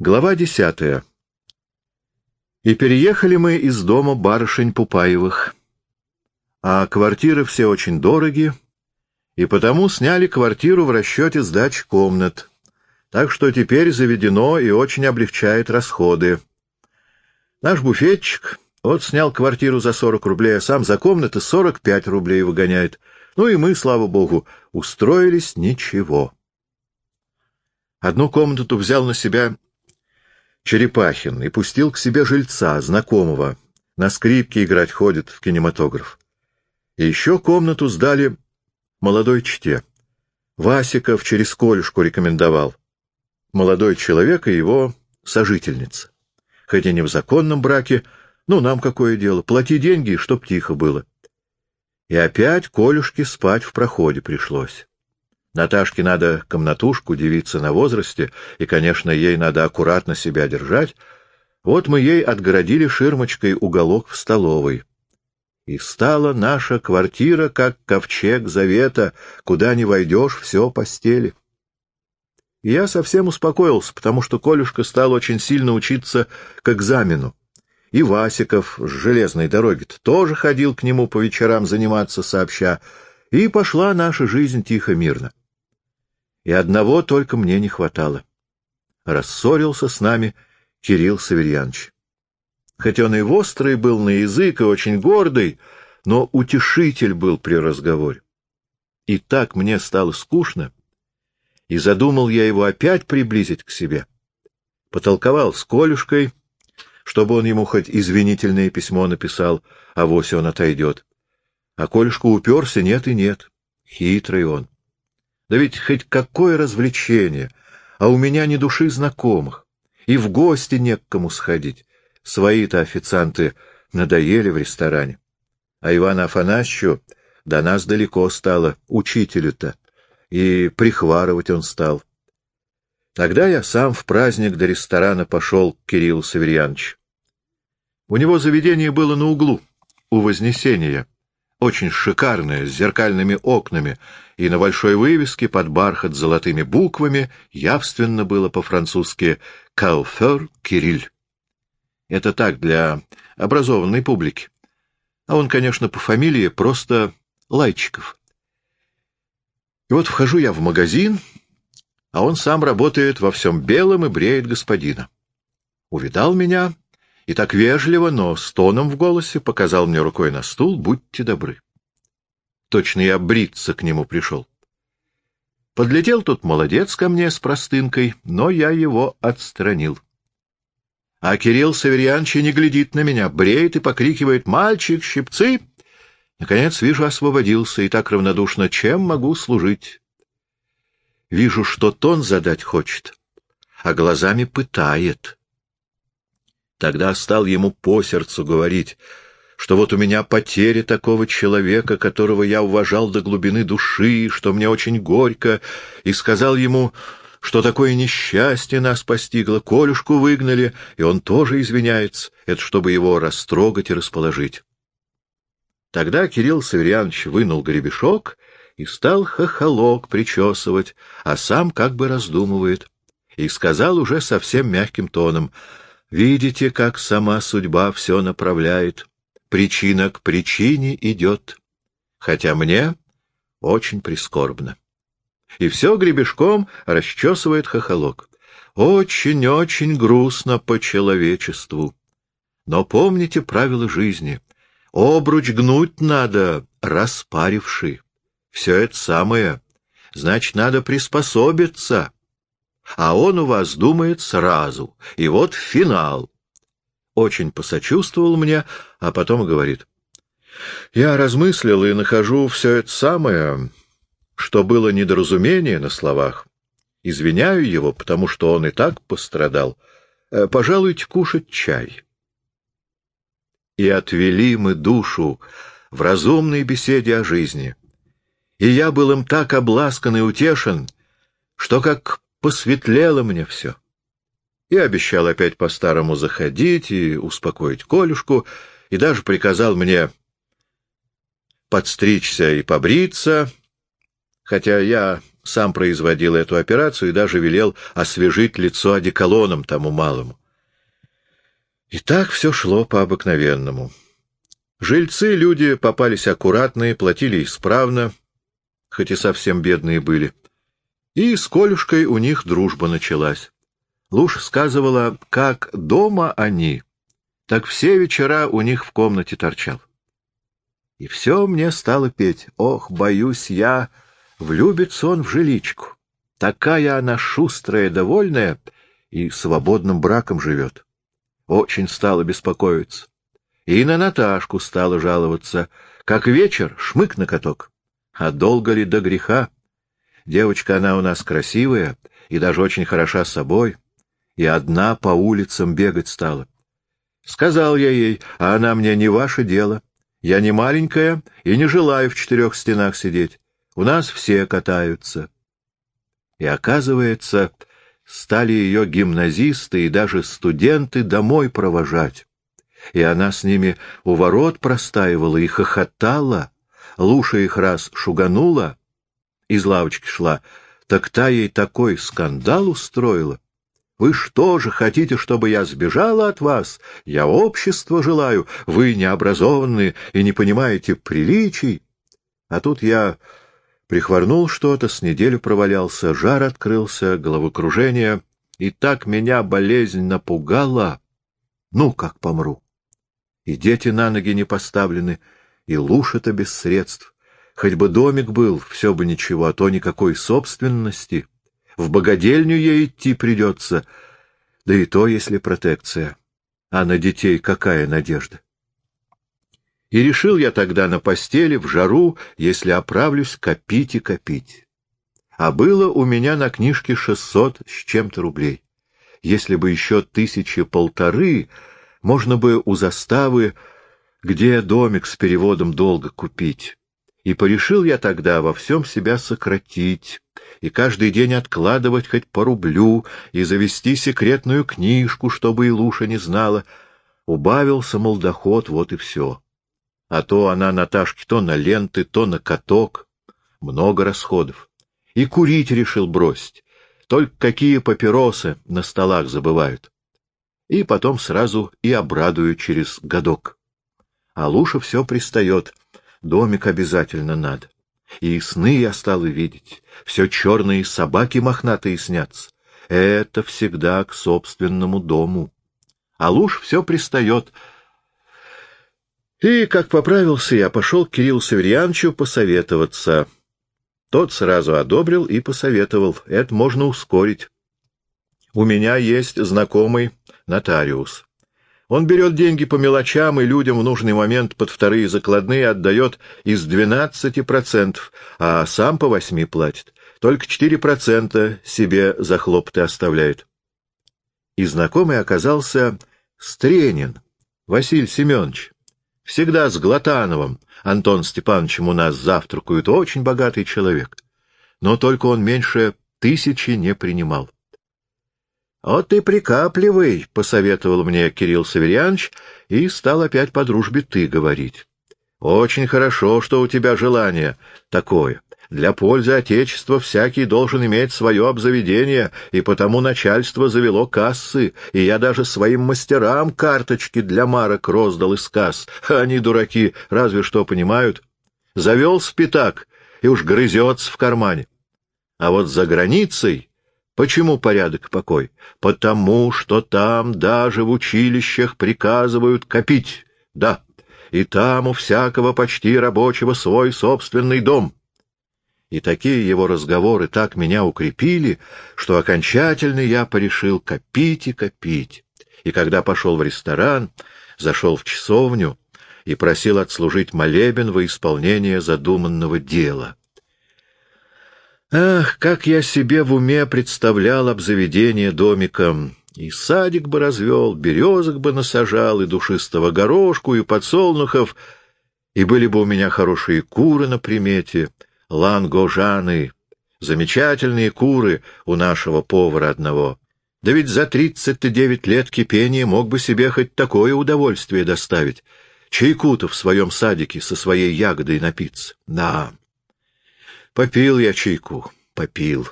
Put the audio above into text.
Глава десятая. И переехали мы из дома барышень Пупаевых. А квартиры все очень дороги, и потому сняли квартиру в расчете сдач комнат. Так что теперь заведено и очень облегчает расходы. Наш буфетчик вот снял квартиру за 40 рублей, а сам за комнаты 45 рублей выгоняет. Ну и мы, слава богу, устроились ничего. Одну комнату взял на себя Черепахин и пустил к себе жильца, знакомого. На скрипке играть ходит в кинематограф. И еще комнату сдали молодой чте. Васиков через колюшку рекомендовал. Молодой человек и его сожительница. Хоть и не в законном браке, ну, нам какое дело, плати деньги, чтоб тихо было. И опять Колюшке спать в проходе пришлось. Наташке надо комнатушку, девиться на возрасте, и, конечно, ей надо аккуратно себя держать. Вот мы ей отгородили ширмочкой уголок в столовой. И стала наша квартира, как ковчег завета, куда не войдешь, все постели. И я совсем успокоился, потому что Колюшка стал очень сильно учиться к экзамену. И Васиков с железной дороги тоже ходил к нему по вечерам заниматься сообща, и пошла наша жизнь тихо-мирно. И одного только мне не хватало. Рассорился с нами Кирилл Саверьянович. Хоть он и острый был на язык, и очень гордый, но утешитель был при разговоре. И так мне стало скучно, и задумал я его опять приблизить к себе. Потолковал с Колюшкой, чтобы он ему хоть извинительное письмо написал, а вось он отойдет. А Колюшка уперся, нет и нет. Хитрый он. Да ведь хоть какое развлечение, а у меня ни души знакомых, и в гости не к кому сходить. Свои-то официанты надоели в ресторане. А Ивана Афанасьевичу до нас далеко стало, учителю-то, и прихварывать он стал. Тогда я сам в праздник до ресторана пошел к Кириллу Саверьяновичу. У него заведение было на углу, у Вознесения, очень шикарное, с зеркальными окнами, и на большой вывеске под бархат золотыми буквами явственно было по-французски «Кауфер Кириль». Это так, для образованной публики. А он, конечно, по фамилии просто Лайчиков. И вот вхожу я в магазин, а он сам работает во всем белом и бреет господина. Увидал меня и так вежливо, но с тоном в голосе показал мне рукой на стул «Будьте добры». Точно я бриться к нему пришел. Подлетел тут молодец ко мне с простынкой, но я его отстранил. А Кирилл Саверьянович не глядит на меня, бреет и покрикивает «Мальчик, щипцы!» Наконец, вижу, освободился, и так равнодушно, чем могу служить. Вижу, что тон задать хочет, а глазами пытает. Тогда стал ему по сердцу говорить — что вот у меня потеря такого человека, которого я уважал до глубины души, что мне очень горько, и сказал ему, что такое несчастье нас постигло, Колюшку выгнали, и он тоже извиняется, это чтобы его растрогать и расположить. Тогда Кирилл Саверьянович вынул гребешок и стал хохолок причесывать, а сам как бы раздумывает, и сказал уже совсем мягким тоном, «Видите, как сама судьба все направляет причина к причине идет, хотя мне очень прискорбно. И все гребешком расчесывает хохолок. Очень-очень грустно по человечеству. Но помните правила жизни. Обруч гнуть надо, распаривший. Все это самое. Значит, надо приспособиться. А он у вас думает сразу. И вот финал очень посочувствовал мне, а потом говорит. Я размыслил и нахожу все это самое, что было недоразумение на словах. Извиняю его, потому что он и так пострадал. Э, пожалуйте кушать чай. И отвели мы душу в разумной беседе о жизни. И я был им так обласкан и утешен, что как посветлело мне все и обещал опять по-старому заходить и успокоить Колюшку, и даже приказал мне подстричься и побриться, хотя я сам производил эту операцию и даже велел освежить лицо одеколоном тому малому. И так все шло по обыкновенному. Жильцы люди попались аккуратные, платили исправно, хоть и совсем бедные были. И с Колюшкой у них дружба началась. Луж сказывала, как дома они, так все вечера у них в комнате торчал. И все мне стало петь. Ох, боюсь я, влюбится он в жиличку. Такая она шустрая, довольная и свободным браком живет. Очень стала беспокоиться. И на Наташку стала жаловаться. Как вечер, шмык на каток. А долго ли до греха? Девочка она у нас красивая и даже очень хороша собой, и одна по улицам бегать стала. Сказал я ей, а она мне не ваше дело. Я не маленькая и не желаю в четырех стенах сидеть. У нас все катаются. И оказывается, стали ее гимназисты и даже студенты домой провожать. И она с ними у ворот простаивала и хохотала, Луша их раз шуганула, из лавочки шла, так та ей такой скандал устроила. Вы что же хотите, чтобы я сбежала от вас? Я общество желаю, вы необразованные и не понимаете приличий. А тут я прихворнул что-то, с неделю провалялся, жар открылся, головокружение, и так меня болезнь напугала. Ну, как помру. И дети на ноги не поставлены, и луж-то без средств. Хоть бы домик был, все бы ничего, а то никакой собственности. В богадельню ей идти придется, да и то, если протекция. А на детей какая надежда? И решил я тогда на постели, в жару, если оправлюсь, копить и копить. А было у меня на книжке шестьсот с чем-то рублей. Если бы еще тысячи полторы, можно бы у заставы, где домик с переводом долго купить. И порешил я тогда во всем себя сократить, и каждый день откладывать хоть по рублю, и завести секретную книжку, чтобы и Луша не знала. Убавился, мол, доход, вот и все. А то она Наташке то на ленты, то на каток. Много расходов. И курить решил бросить. Только какие папиросы на столах забывают. И потом сразу и обрадую через годок. А Луша все пристает — Домик обязательно надо. И сны я стала видеть. Все черные собаки мохнатые снятся. Это всегда к собственному дому. А луж все пристает. И, как поправился, я пошел к Кириллу Северьяновичу посоветоваться. Тот сразу одобрил и посоветовал. Это можно ускорить. У меня есть знакомый нотариус. Он берет деньги по мелочам и людям в нужный момент под вторые закладные отдает из 12%, а сам по 8 платит. Только 4% себе за хлопоты оставляет. И знакомый оказался Стренин, Василий Семенович. Всегда с Глотановым Антон Степановичем у нас завтракают, очень богатый человек. Но только он меньше тысячи не принимал. — Вот ты прикапливай, — посоветовал мне Кирилл Саверьянович, и стал опять по дружбе ты говорить. — Очень хорошо, что у тебя желание такое. Для пользы Отечества всякий должен иметь свое обзаведение, и потому начальство завело кассы, и я даже своим мастерам карточки для марок роздал из касс. Они, дураки, разве что понимают. Завел спитак, и уж грызется в кармане. А вот за границей Почему порядок и покой? Потому что там даже в училищах приказывают копить, да, и там у всякого почти рабочего свой собственный дом. И такие его разговоры так меня укрепили, что окончательно я порешил копить и копить. И когда пошел в ресторан, зашел в часовню и просил отслужить молебен во исполнение задуманного дела. Ах, как я себе в уме представлял обзаведение домиком! И садик бы развел, березок бы насажал, и душистого горошку, и подсолнухов, и были бы у меня хорошие куры на примете, лангожаны, замечательные куры у нашего повара одного. Да ведь за тридцать девять лет кипения мог бы себе хоть такое удовольствие доставить, чайку-то в своем садике со своей ягодой напиться. Да, Попил я чайку, попил.